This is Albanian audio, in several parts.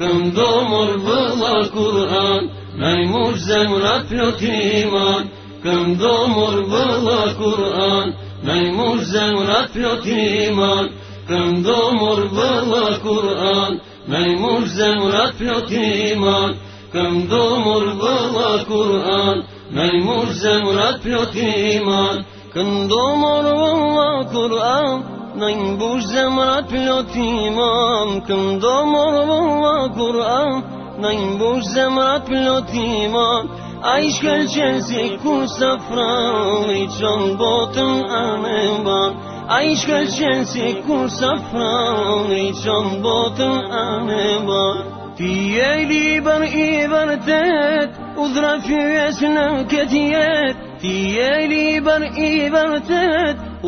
كم دمر بضع القرآن ناي معجزة منافق إيمان كم دمر بضع القرآن ناي معجزة منافق إيمان كم دمر بضع القرآن ناي معجزة منافق إيمان كم دمر بضع القرآن ناي معجزة منافق إيمان كم دمر والله قرآن Nang bush zemrat pilot imam Këndo morvalla Kur'an Nang bush zemrat pilot imam A i shkelqen si kur safran I qon botën anë ban A i shkelqen kur safran I qon botën anë ban Ti e liber i vërtet U dhra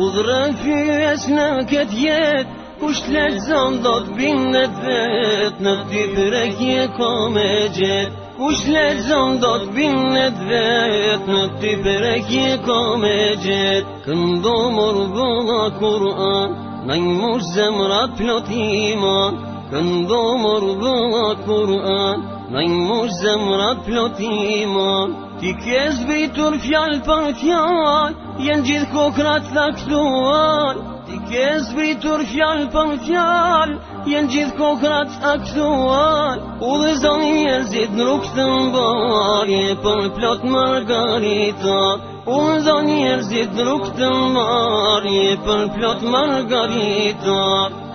Udhërë gjyës në këtë jet Kusht lezëm do të bindet vet Në ty përekje ko me gjet Kusht lezëm do të bindet vet Në ty përekje ko me gjet Këndo morë bëna Kur'an Në i mosh zemra plot iman Këndo morë bëna Kur'an Në i mosh zemra plot Ti ke zbitur fjall për fjall Jen gjithë kokrat aktual Ti ke zbitur fjall për kokrat aktual U dhe zoni e zid në rukës të mbarje Për plot margarita U dhe zoni e zid plot margarita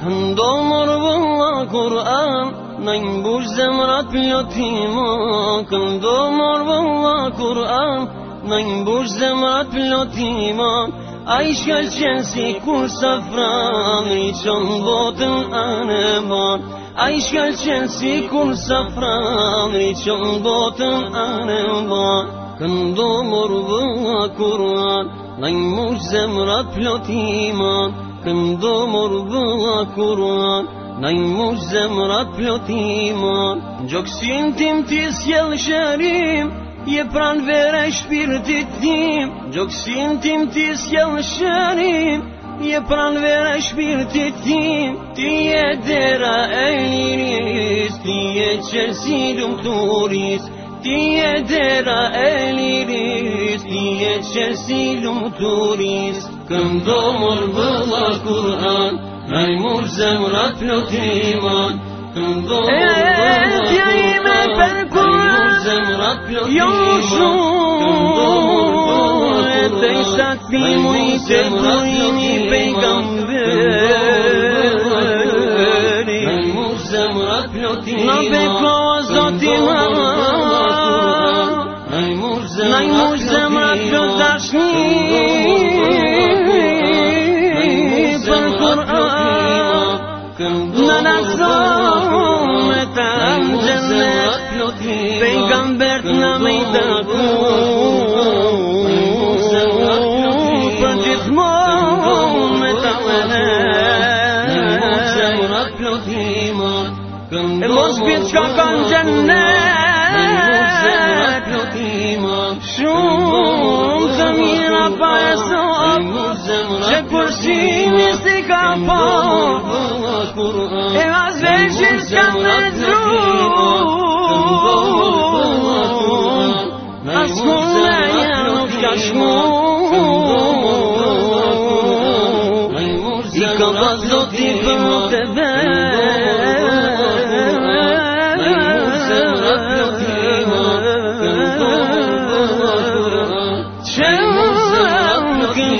Këndo mërë vëlla kur anë من بوجزم ربي تيما كل دومر والله قرآن من بوجزم ربي تيما عيش الجنسي كل سفران ريشان بوتن أنبان عيش الجنسي كل سفران ريشان بوتن أنبان كن دومر والله قرآن من بوجزم ربي تيما كن دومر والله قرآن Në i mush zemrat plotimon Gjoksin tim ti shërim Je pran vere shpirtit tim Gjoksin tim ti s'jel shërim Je pran vere shpirtit tim Ti je dera e liris Ti je qërsidum turis Ti je dera e liris Ti je qërsidum turis Këndomur vëlla Kur'an Këndomur غيمور زورة لوتيوان تنظر يتيمة بالكل يوشو تيساتي ويتكويني بيغمبري غيمور زورة لوتيوان نبيك وزاتي ماما غيمور زورة لوتيوان zonë të më gjëllet Për nga më bërtë në me i të ku Për gjithë më me të më në E mos bitë që ka në pa e sotë Që escapó en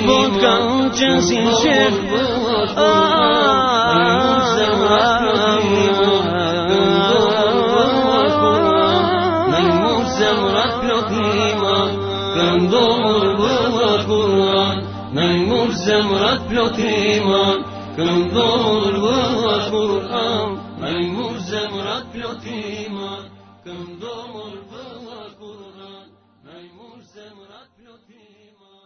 Come on. جنس شيخ ملموس زمرة بلوكيما كان دور بالقرآن ملموس زمرة بلوكيما كان دور بالقرآن ملموس زمرة بلوكيما كان دور بالقرآن ملموس زمرة بلوكيما